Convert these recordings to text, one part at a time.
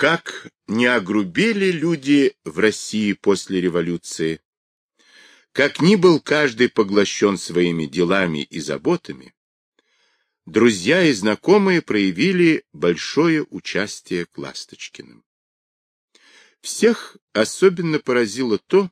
Как не огрубели люди в России после революции, как ни был каждый поглощен своими делами и заботами, друзья и знакомые проявили большое участие к Ласточкиным. Всех особенно поразило то,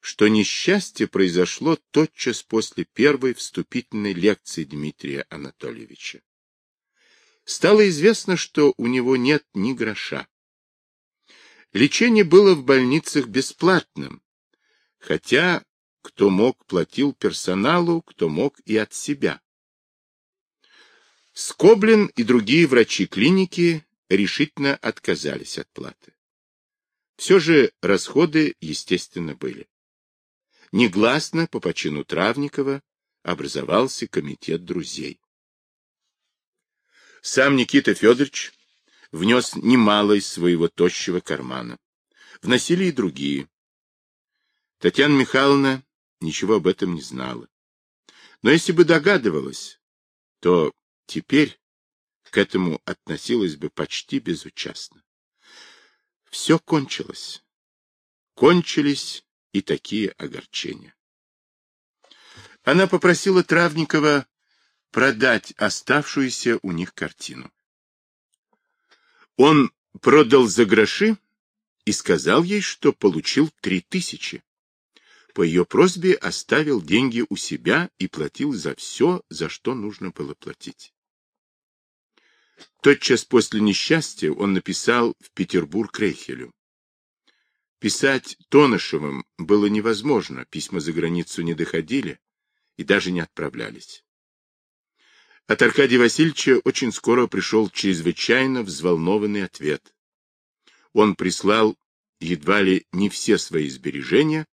что несчастье произошло тотчас после первой вступительной лекции Дмитрия Анатольевича. Стало известно, что у него нет ни гроша. Лечение было в больницах бесплатным, хотя кто мог платил персоналу, кто мог и от себя. Скоблин и другие врачи клиники решительно отказались от платы. Все же расходы, естественно, были. Негласно по почину Травникова образовался комитет друзей. Сам Никита Федорович внес немало из своего тощего кармана. Вносили и другие. Татьяна Михайловна ничего об этом не знала. Но если бы догадывалась, то теперь к этому относилась бы почти безучастно. Все кончилось. Кончились и такие огорчения. Она попросила Травникова продать оставшуюся у них картину. Он продал за гроши и сказал ей, что получил три тысячи. По ее просьбе оставил деньги у себя и платил за все, за что нужно было платить. Тотчас после несчастья он написал в Петербург Рейхелю. Писать Тонышевым было невозможно, письма за границу не доходили и даже не отправлялись. От Аркадия Васильевича очень скоро пришел чрезвычайно взволнованный ответ. Он прислал едва ли не все свои сбережения,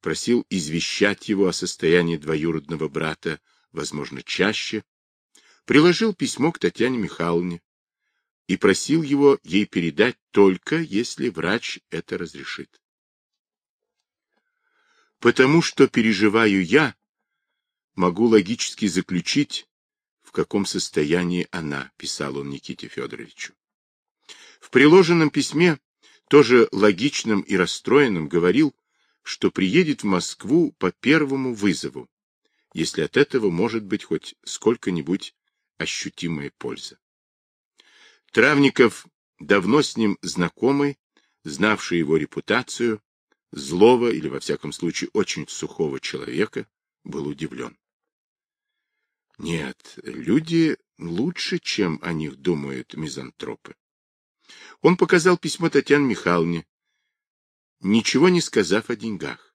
просил извещать его о состоянии двоюродного брата, возможно, чаще, приложил письмо к Татьяне Михайловне и просил его ей передать только, если врач это разрешит. Потому что переживаю я, могу логически заключить, в каком состоянии она, писал он Никите Федоровичу. В приложенном письме, тоже логичным и расстроенным, говорил, что приедет в Москву по первому вызову, если от этого может быть хоть сколько-нибудь ощутимая польза. Травников, давно с ним знакомый, знавший его репутацию, злого или, во всяком случае, очень сухого человека, был удивлен. Нет, люди лучше, чем о них думают мизантропы. Он показал письмо Татьяне Михайловне, ничего не сказав о деньгах.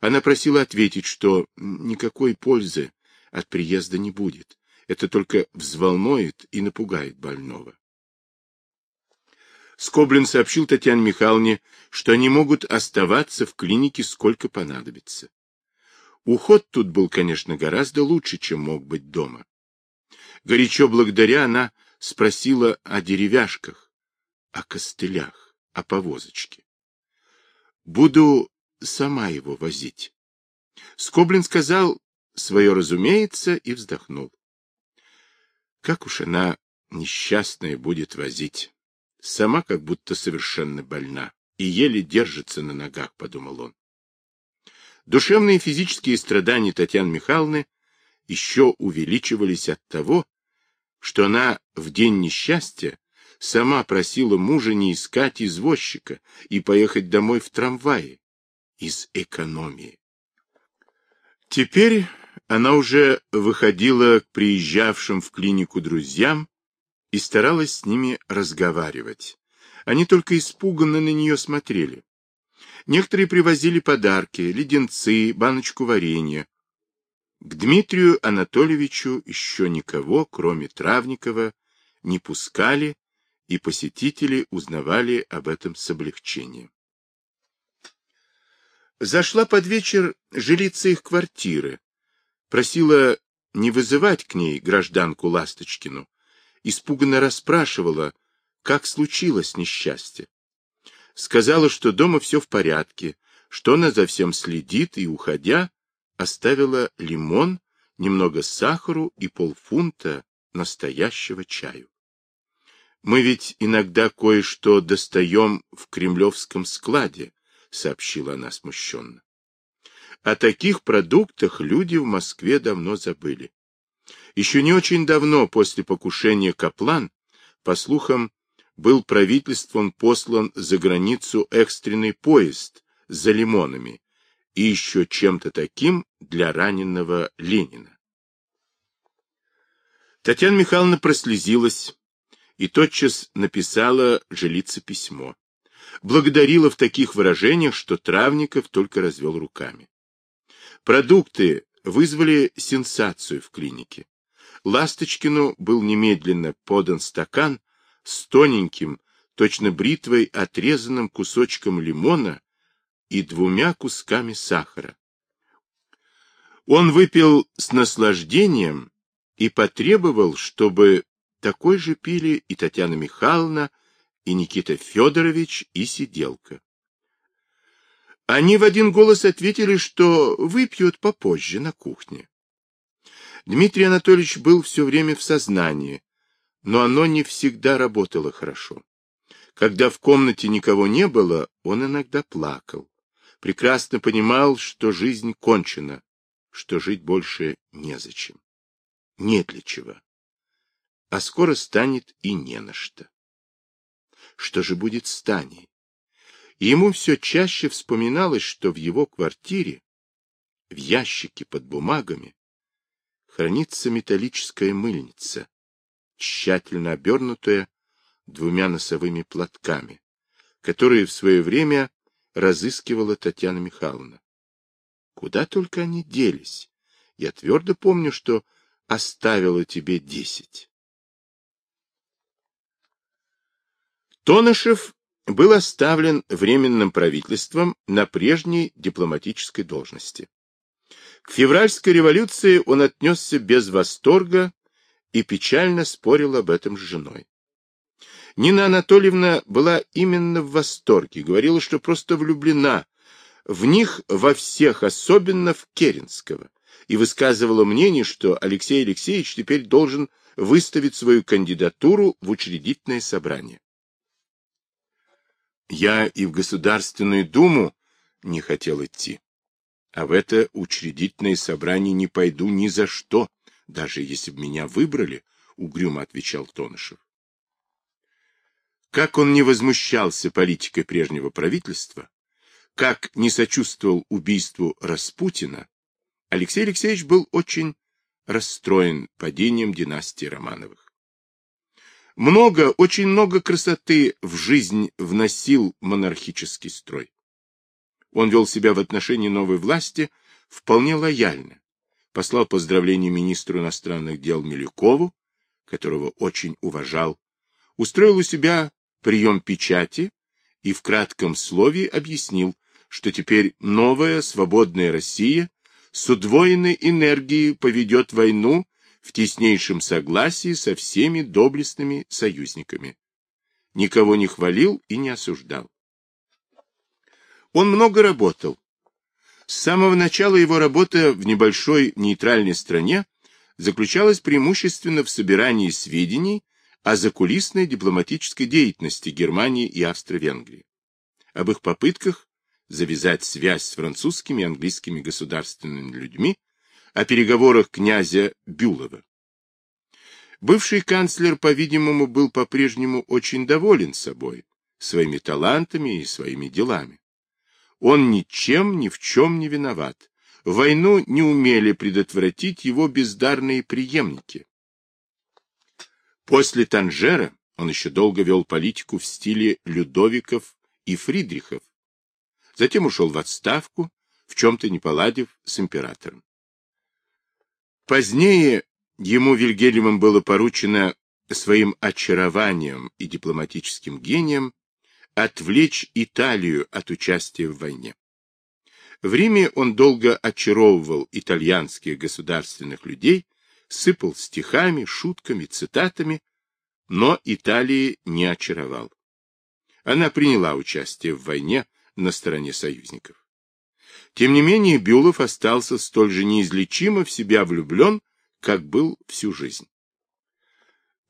Она просила ответить, что никакой пользы от приезда не будет, это только взволнует и напугает больного. Скоблин сообщил Татьяне Михайловне, что они могут оставаться в клинике сколько понадобится. Уход тут был, конечно, гораздо лучше, чем мог быть дома. Горячо благодаря она спросила о деревяшках, о костылях, о повозочке. Буду сама его возить. Скоблин сказал свое разумеется и вздохнул. Как уж она несчастная будет возить. Сама как будто совершенно больна и еле держится на ногах, подумал он. Душевные и физические страдания Татьяны Михайловны еще увеличивались от того, что она в день несчастья сама просила мужа не искать извозчика и поехать домой в трамвае из экономии. Теперь она уже выходила к приезжавшим в клинику друзьям и старалась с ними разговаривать. Они только испуганно на нее смотрели. Некоторые привозили подарки, леденцы, баночку варенья. К Дмитрию Анатольевичу еще никого, кроме Травникова, не пускали, и посетители узнавали об этом с облегчением. Зашла под вечер жилица их квартиры, Просила не вызывать к ней гражданку Ласточкину. Испуганно расспрашивала, как случилось несчастье. Сказала, что дома все в порядке, что она за всем следит, и, уходя, оставила лимон, немного сахару и полфунта настоящего чаю. Мы ведь иногда кое-что достаем в кремлевском складе, сообщила она смущенно. О таких продуктах люди в Москве давно забыли. Еще не очень давно после покушения Каплан, по слухам, был правительством послан за границу экстренный поезд за лимонами и еще чем-то таким для раненого Ленина. Татьяна Михайловна прослезилась и тотчас написала жилице письмо. Благодарила в таких выражениях, что Травников только развел руками. Продукты вызвали сенсацию в клинике. Ласточкину был немедленно подан стакан с тоненьким, точно бритвой отрезанным кусочком лимона и двумя кусками сахара. Он выпил с наслаждением и потребовал, чтобы такой же пили и Татьяна Михайловна, и Никита Федорович, и сиделка. Они в один голос ответили, что выпьют попозже на кухне. Дмитрий Анатольевич был все время в сознании, но оно не всегда работало хорошо. Когда в комнате никого не было, он иногда плакал. Прекрасно понимал, что жизнь кончена, что жить больше незачем. Нет для чего. А скоро станет и не на что. Что же будет с Таней? ему все чаще вспоминалось, что в его квартире, в ящике под бумагами, хранится металлическая мыльница, тщательно обернутая двумя носовыми платками, которые в свое время разыскивала Татьяна Михайловна. Куда только они делись. Я твердо помню, что оставила тебе десять. Тонышев был оставлен Временным правительством на прежней дипломатической должности. К февральской революции он отнесся без восторга и печально спорил об этом с женой. Нина Анатольевна была именно в восторге, говорила, что просто влюблена в них во всех, особенно в Керенского, и высказывала мнение, что Алексей Алексеевич теперь должен выставить свою кандидатуру в учредительное собрание. Я и в Государственную Думу не хотел идти. А в это учредительное собрание не пойду ни за что, даже если бы меня выбрали, — угрюмо отвечал Тонышев. Как он не возмущался политикой прежнего правительства, как не сочувствовал убийству Распутина, Алексей Алексеевич был очень расстроен падением династии Романовых. Много, очень много красоты в жизнь вносил монархический строй. Он вел себя в отношении новой власти вполне лояльно. Послал поздравления министру иностранных дел Милюкову, которого очень уважал, устроил у себя прием печати и в кратком слове объяснил, что теперь новая свободная Россия с удвоенной энергией поведет войну в теснейшем согласии со всеми доблестными союзниками. Никого не хвалил и не осуждал. Он много работал. С самого начала его работа в небольшой нейтральной стране заключалась преимущественно в собирании сведений о закулисной дипломатической деятельности Германии и Австро-Венгрии, об их попытках завязать связь с французскими и английскими государственными людьми, о переговорах князя Бюлова. Бывший канцлер, по-видимому, был по-прежнему очень доволен собой, своими талантами и своими делами. Он ничем ни в чем не виноват. Войну не умели предотвратить его бездарные преемники. После Танжера он еще долго вел политику в стиле Людовиков и Фридрихов. Затем ушел в отставку, в чем-то не поладив с императором. Позднее ему Вильгельмом было поручено своим очарованием и дипломатическим гением отвлечь Италию от участия в войне. В Риме он долго очаровывал итальянских государственных людей, сыпал стихами, шутками, цитатами, но Италии не очаровал. Она приняла участие в войне на стороне союзников. Тем не менее, Бюлов остался столь же неизлечимо в себя влюблен, как был всю жизнь.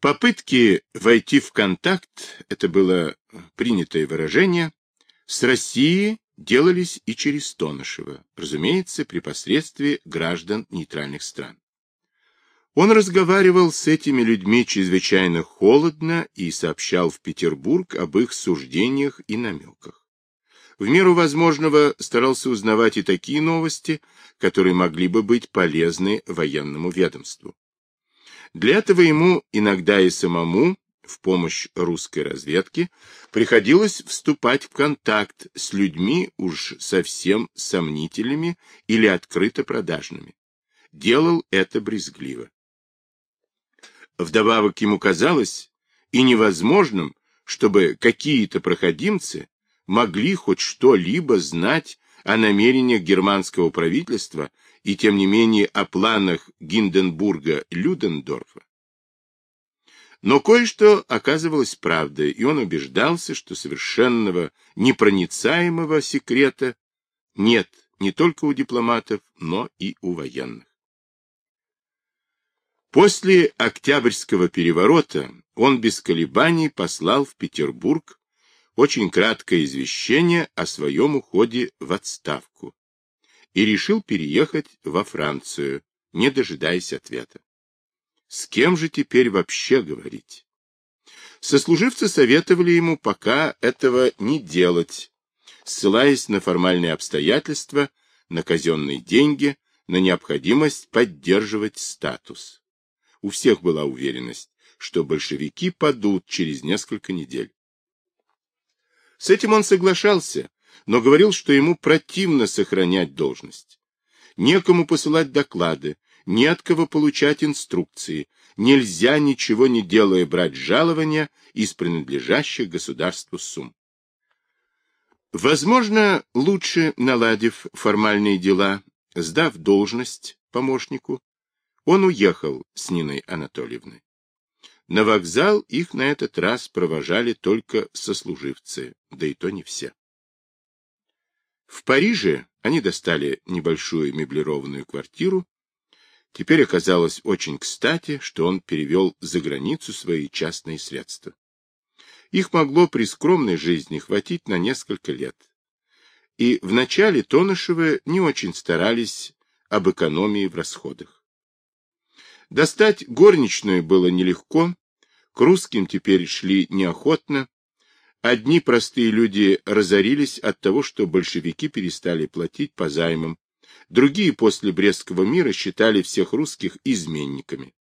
Попытки войти в контакт, это было принятое выражение, с Россией делались и через Тонышева, разумеется, при посредстве граждан нейтральных стран. Он разговаривал с этими людьми чрезвычайно холодно и сообщал в Петербург об их суждениях и намеках. В меру возможного старался узнавать и такие новости, которые могли бы быть полезны военному ведомству. Для этого ему иногда и самому, в помощь русской разведке, приходилось вступать в контакт с людьми уж совсем сомнительными или открыто продажными. Делал это брезгливо. Вдобавок ему казалось и невозможным, чтобы какие-то проходимцы могли хоть что-либо знать о намерениях германского правительства и, тем не менее, о планах Гинденбурга-Людендорфа. Но кое-что оказывалось правдой, и он убеждался, что совершенного непроницаемого секрета нет не только у дипломатов, но и у военных. После Октябрьского переворота он без колебаний послал в Петербург очень краткое извещение о своем уходе в отставку и решил переехать во Францию, не дожидаясь ответа. С кем же теперь вообще говорить? Сослуживцы советовали ему пока этого не делать, ссылаясь на формальные обстоятельства, на казенные деньги, на необходимость поддерживать статус. У всех была уверенность, что большевики падут через несколько недель. С этим он соглашался, но говорил, что ему противно сохранять должность. Некому посылать доклады, не от кого получать инструкции, нельзя, ничего не делая, брать жалования из принадлежащих государству сумм. Возможно, лучше наладив формальные дела, сдав должность помощнику, он уехал с Ниной Анатольевной. На вокзал их на этот раз провожали только сослуживцы, да и то не все. В Париже они достали небольшую меблированную квартиру. Теперь оказалось очень кстати, что он перевел за границу свои частные средства. Их могло при скромной жизни хватить на несколько лет. И вначале Тонышевы не очень старались об экономии в расходах. Достать горничную было нелегко, к русским теперь шли неохотно. Одни простые люди разорились от того, что большевики перестали платить по займам, другие после Брестского мира считали всех русских изменниками.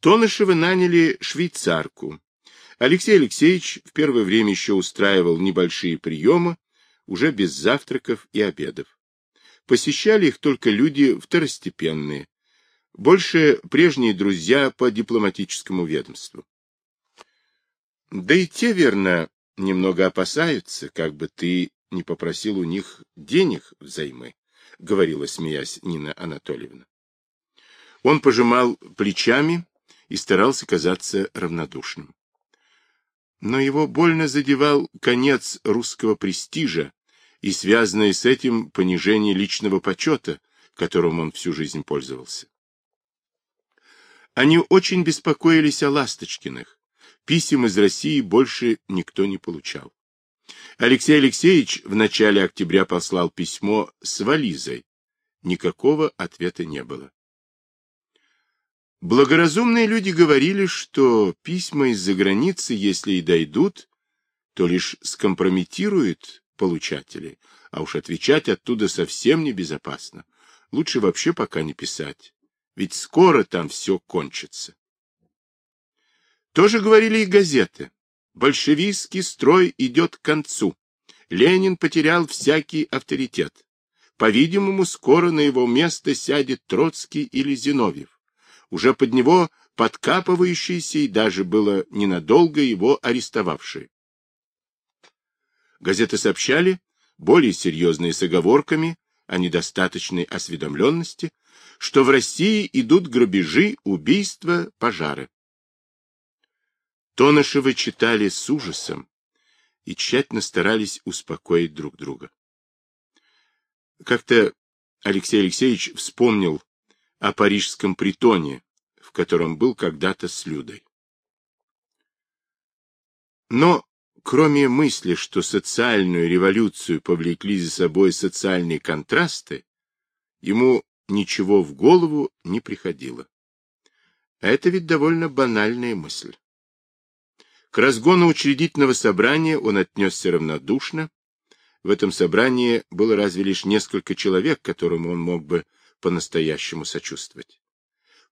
Тонышева наняли швейцарку. Алексей Алексеевич в первое время еще устраивал небольшие приемы, уже без завтраков и обедов. Посещали их только люди второстепенные, больше прежние друзья по дипломатическому ведомству. Да и те, верно, немного опасаются, как бы ты не попросил у них денег взаймы, — говорила, смеясь, Нина Анатольевна. Он пожимал плечами и старался казаться равнодушным. Но его больно задевал конец русского престижа и связанное с этим понижение личного почета, которым он всю жизнь пользовался. Они очень беспокоились о Ласточкиных. Писем из России больше никто не получал. Алексей Алексеевич в начале октября послал письмо с вализой. Никакого ответа не было. Благоразумные люди говорили, что письма из-за границы, если и дойдут, то лишь скомпрометируют получателей, а уж отвечать оттуда совсем небезопасно. Лучше вообще пока не писать ведь скоро там все кончится. Тоже говорили и газеты. Большевистский строй идет к концу. Ленин потерял всякий авторитет. По-видимому, скоро на его место сядет Троцкий или Зиновьев. Уже под него подкапывающийся и даже было ненадолго его арестовавшие. Газеты сообщали, более серьезные с оговорками о недостаточной осведомленности, что в России идут грабежи, убийства, пожары. Тонышевы читали с ужасом и тщательно старались успокоить друг друга. Как-то Алексей Алексеевич вспомнил о парижском притоне, в котором был когда-то с Людой. Но, кроме мысли, что социальную революцию повлекли за собой социальные контрасты, ему ничего в голову не приходило. А это ведь довольно банальная мысль. К разгону учредительного собрания он отнесся равнодушно. В этом собрании было разве лишь несколько человек, которым он мог бы по-настоящему сочувствовать.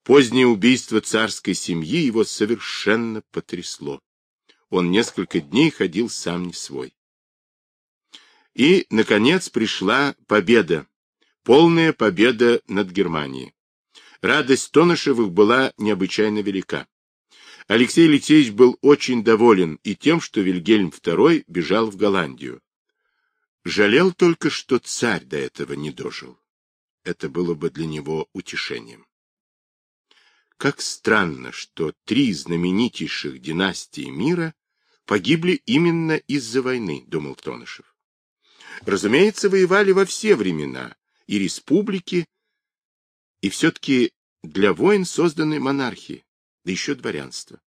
Позднее убийство царской семьи его совершенно потрясло. Он несколько дней ходил сам не свой. И, наконец, пришла победа, полная победа над Германией. Радость Тонышевых была необычайно велика. Алексей Алексеевич был очень доволен и тем, что Вильгельм II бежал в Голландию. Жалел только, что царь до этого не дожил. Это было бы для него утешением. Как странно, что три знаменитейших династии мира погибли именно из-за войны, думал Тонышев. Разумеется, воевали во все времена, и республики, и все-таки для войн созданы монархии, да еще дворянство.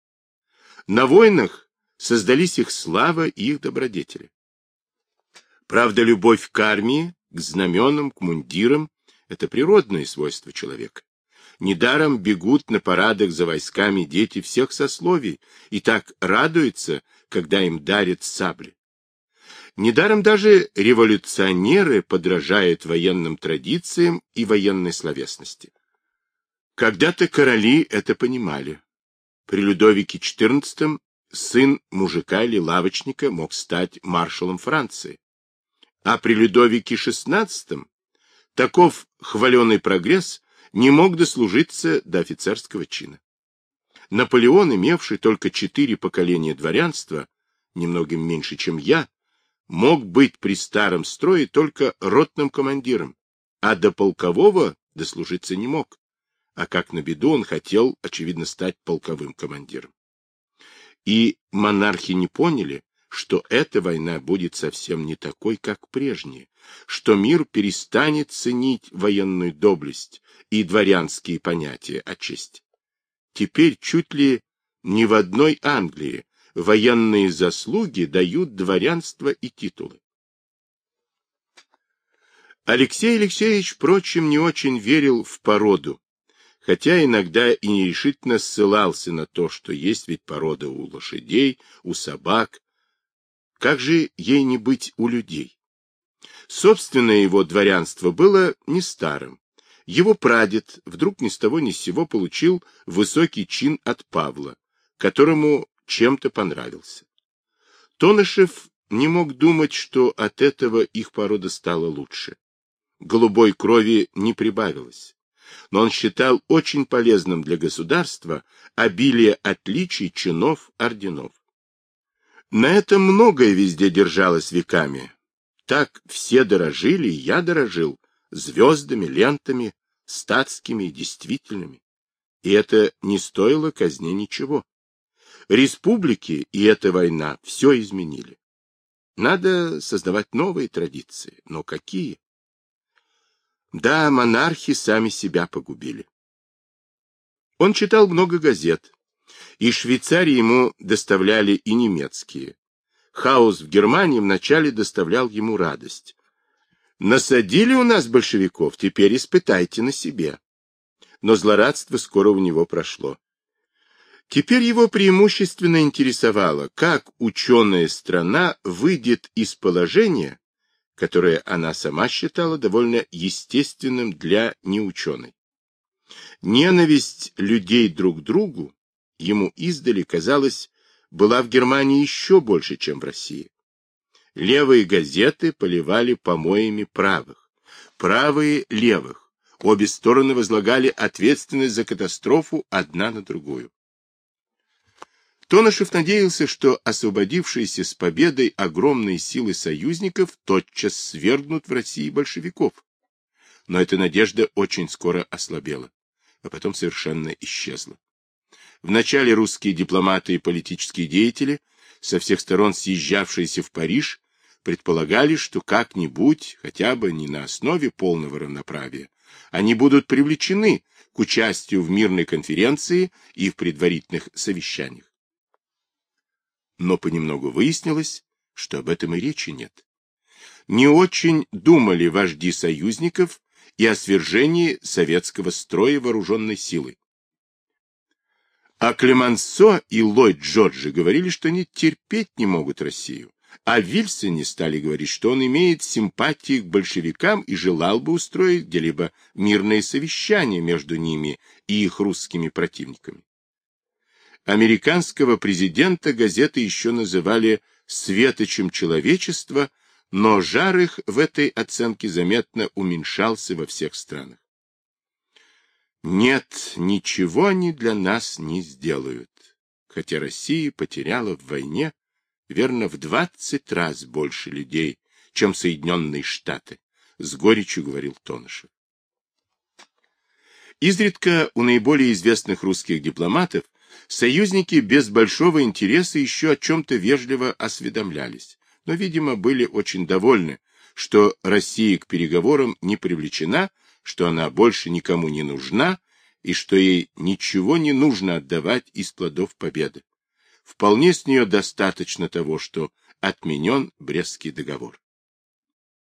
На войнах создались их слава и их добродетели. Правда, любовь к армии, к знаменам, к мундирам — это природное свойство человека. Недаром бегут на парадах за войсками дети всех сословий и так радуются, когда им дарят сабли. Недаром даже революционеры подражают военным традициям и военной словесности. Когда-то короли это понимали. При Людовике XIV сын мужика или лавочника мог стать маршалом Франции. А при Людовике XVI таков хваленый прогресс не мог дослужиться до офицерского чина. Наполеон, имевший только четыре поколения дворянства, немногим меньше, чем я, мог быть при старом строе только ротным командиром, а до полкового дослужиться не мог а как на беду он хотел, очевидно, стать полковым командиром. И монархи не поняли, что эта война будет совсем не такой, как прежняя, что мир перестанет ценить военную доблесть и дворянские понятия о чести. Теперь чуть ли не в одной Англии военные заслуги дают дворянство и титулы. Алексей Алексеевич, впрочем, не очень верил в породу, хотя иногда и нерешительно ссылался на то, что есть ведь порода у лошадей, у собак. Как же ей не быть у людей? Собственное его дворянство было не старым. Его прадед вдруг ни с того ни с сего получил высокий чин от Павла, которому чем-то понравился. Тонышев не мог думать, что от этого их порода стала лучше. Голубой крови не прибавилось но он считал очень полезным для государства обилие отличий, чинов, орденов. На этом многое везде держалось веками. Так все дорожили, и я дорожил, звездами, лентами, статскими и действительными. И это не стоило казне ничего. Республики и эта война все изменили. Надо создавать новые традиции, но какие? Да, монархи сами себя погубили. Он читал много газет. Из Швейцарии ему доставляли и немецкие. Хаос в Германии вначале доставлял ему радость. Насадили у нас большевиков, теперь испытайте на себе. Но злорадство скоро у него прошло. Теперь его преимущественно интересовало, как ученая страна выйдет из положения, которое она сама считала довольно естественным для неученой. Ненависть людей друг к другу ему издали, казалось, была в Германии еще больше, чем в России. Левые газеты поливали помоями правых, правые — левых. Обе стороны возлагали ответственность за катастрофу одна на другую. Тонышев надеялся, что освободившиеся с победой огромные силы союзников тотчас свергнут в России большевиков. Но эта надежда очень скоро ослабела, а потом совершенно исчезла. Вначале русские дипломаты и политические деятели, со всех сторон съезжавшиеся в Париж, предполагали, что как-нибудь, хотя бы не на основе полного равноправия, они будут привлечены к участию в мирной конференции и в предварительных совещаниях. Но понемногу выяснилось, что об этом и речи нет. Не очень думали вожди союзников и о свержении советского строя вооруженной силы. А Клемансо и Ллойд Джорджи говорили, что они терпеть не могут Россию. А Вильсоне стали говорить, что он имеет симпатии к большевикам и желал бы устроить где-либо мирное совещание между ними и их русскими противниками. Американского президента газеты еще называли «светочем человечества», но жар их в этой оценке заметно уменьшался во всех странах. Нет, ничего они для нас не сделают, хотя Россия потеряла в войне, верно, в двадцать раз больше людей, чем Соединенные Штаты, с горечью говорил Тонышев. Изредка у наиболее известных русских дипломатов союзники без большого интереса еще о чем-то вежливо осведомлялись, но, видимо, были очень довольны, что Россия к переговорам не привлечена что она больше никому не нужна и что ей ничего не нужно отдавать из плодов победы. Вполне с нее достаточно того, что отменен Брестский договор.